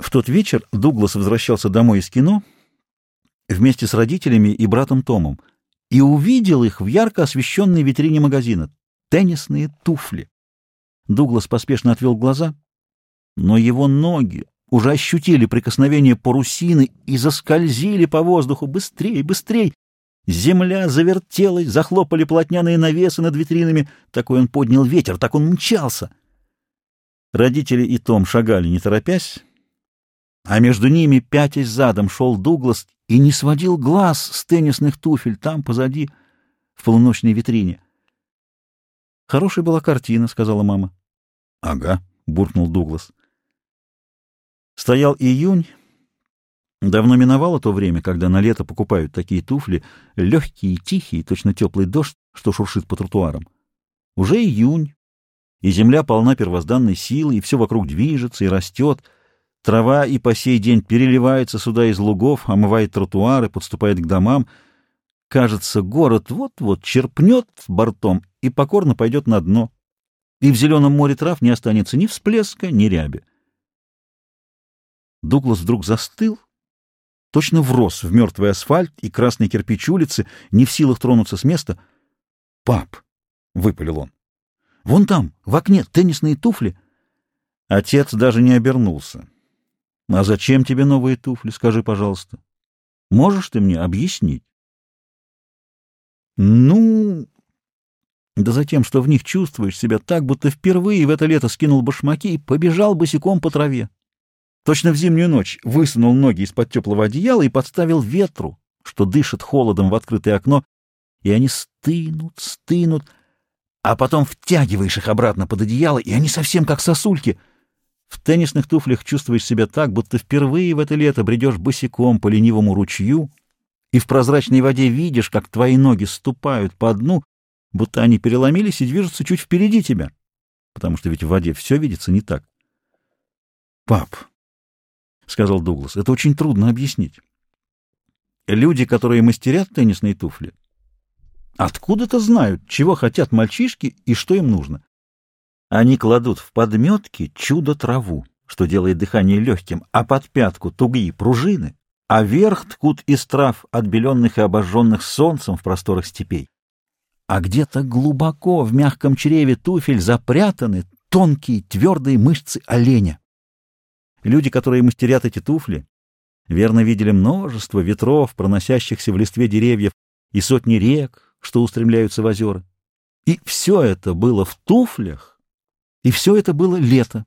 В тот вечер Дуглас возвращался домой из кино вместе с родителями и братом Томом и увидел их в ярко освещенной витрине магазина. Теннисные туфли. Дуглас поспешно отвел глаза, но его ноги уже ощутили прикосновение парусины и заскользили по воздуху. Быстрей, быстрей! Земля завертелась, захлопали плотняные навесы над витринами. Такой он поднял ветер, так он мчался. Родители и Том шагали, не торопясь, а между ними, пятясь задом, шел Дуглас и не сводил глаз с теннисных туфель там, позади, в полуночной витрине. «Хорошая была картина», — сказала мама. «Ага», — буркнул Дуглас. Стоял июнь. Давно миновало то время, когда на лето покупают такие туфли, легкие и тихие, точно теплый дождь, что шуршит по тротуарам. Уже июнь, и земля полна первозданной силы, и все вокруг движется и растет — Трава и по сей день переливается сюда из лугов, омывает тротуары, подступает к домам. Кажется, город вот-вот черпнет бортом и покорно пойдет на дно. И в зеленом море трав не останется ни всплеска, ни ряби. Дуглас вдруг застыл, точно врос в мертвый асфальт и красный кирпич улицы, не в силах тронуться с места. «Пап!» — выпалил он. «Вон там, в окне, теннисные туфли!» Отец даже не обернулся. А зачем тебе новые туфли, скажи, пожалуйста? Можешь ты мне объяснить? Ну, да за тем, что в них чувствуешь себя так, будто впервые в это лето скинул башмаки и побежал босиком по траве. Точно в зимнюю ночь высунул ноги из-под теплого одеяла и подставил ветру, что дышит холодом в открытое окно, и они стынут, стынут, а потом втягиваешь их обратно под одеяло, и они совсем как сосульки — в теннисных туфлях чувствуешь себя так, будто впервые в это лето бредешь босиком по ленивому ручью, и в прозрачной воде видишь, как твои ноги ступают по дну, будто они переломились и движутся чуть впереди тебя, потому что ведь в воде все видится не так. — Пап, — сказал Дуглас, — это очень трудно объяснить. Люди, которые мастерят теннисные туфли, откуда-то знают, чего хотят мальчишки и что им нужно. Они кладут в подметки чудо-траву, что делает дыхание легким, а под пятку тугие пружины, а верх ткут из трав, отбеленных и обожженных солнцем в просторах степей. А где-то глубоко в мягком чреве туфель запрятаны тонкие твердые мышцы оленя. Люди, которые мастерят эти туфли, верно видели множество ветров, проносящихся в листве деревьев, и сотни рек, что устремляются в озера. И все это было в туфлях, и все это было лето.